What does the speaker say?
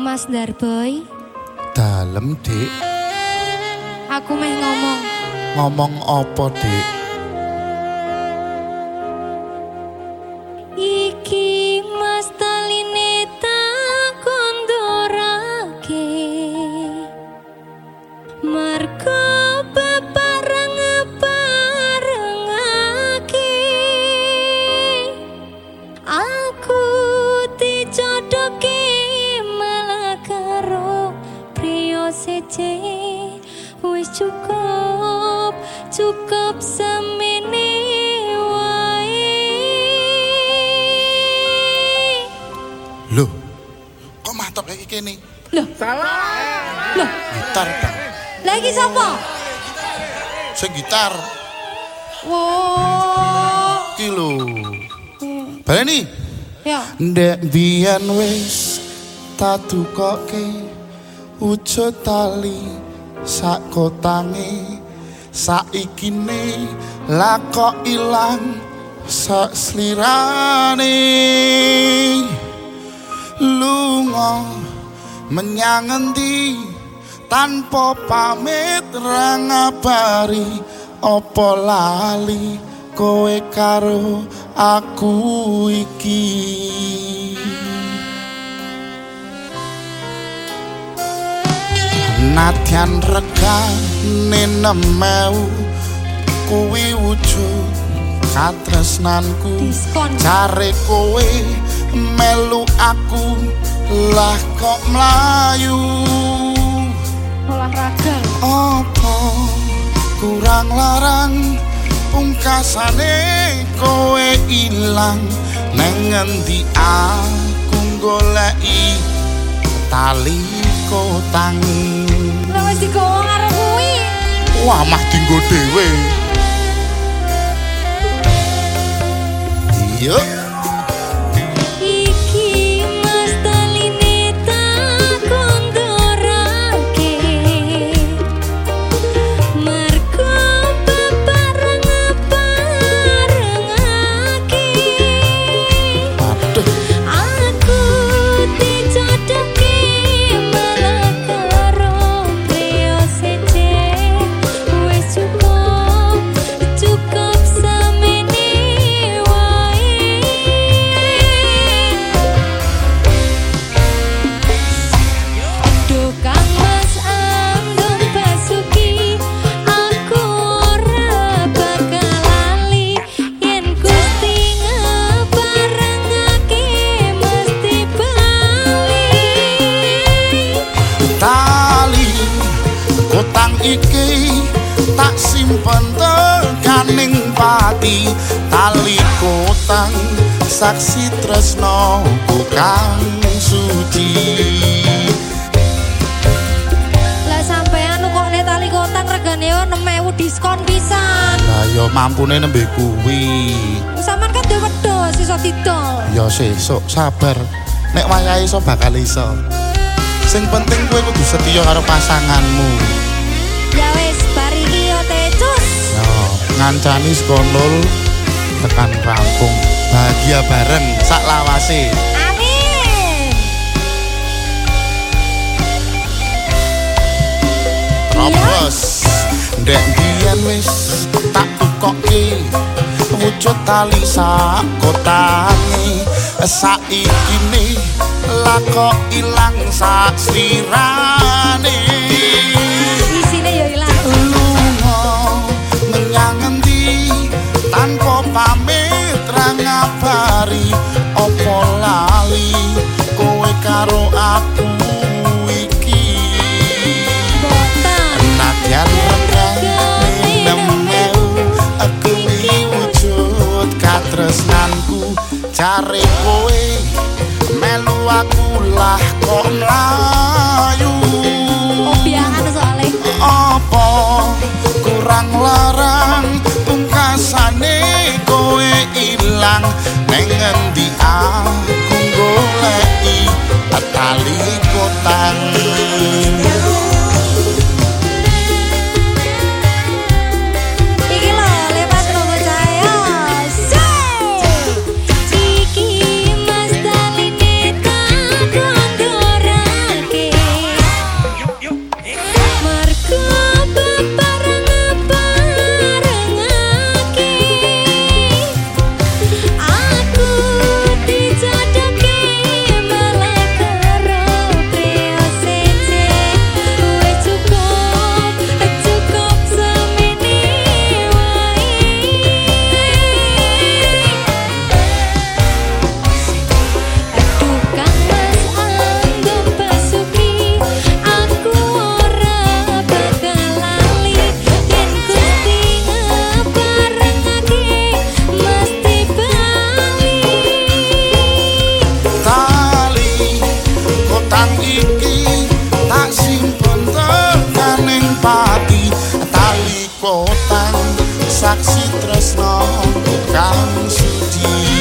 Mas Darboy, Dalem, Dik. aku meh ngomong. Ngomong apa, Dik? Seje. Wis cukup, cukup semene wae. Loh, kok mantap lagi kene? Loh, loh, Gitar, Bang. lagi sapa? Sing gitar. Wow. Iki lho. Baleni. Ya, Ndek biyen wis tadukoke wujud tali sak kotange saikine lakok ilang sak slirane lunga menyang endi tanpa pamit ra ngabari apa lali kowe karo aku iki Nadyan regane nemeu kuwi wujud katresnanku. Cari kowe melu aku lah kok melayu Olahraga. Apa kurang larang pungkasane kowe ilang neng ngendi aku goleki tali kotang wis digowo karo kuwi. wah mah dinggo dhewe iya tekaning pati tali kotang saksi tresno kang suci. Lah sampean kok nek tali kotang regane yo 6000 diskon pisan? Lah yo mampune nembe kuwi. Sampean kan dhewe wedhus iso didol. Yo sesuk sabar. Nek wayahe iso bakal iso. Sing penting kowe kudu setia karo pasanganmu. Ya wis ngancani sekonol tekan rampung. Bahagia bareng sak lawase. Amin. Robos Ndek biyen wis tak tukoke wujud tali sak kotange saiki ne lakok ilang sak slirane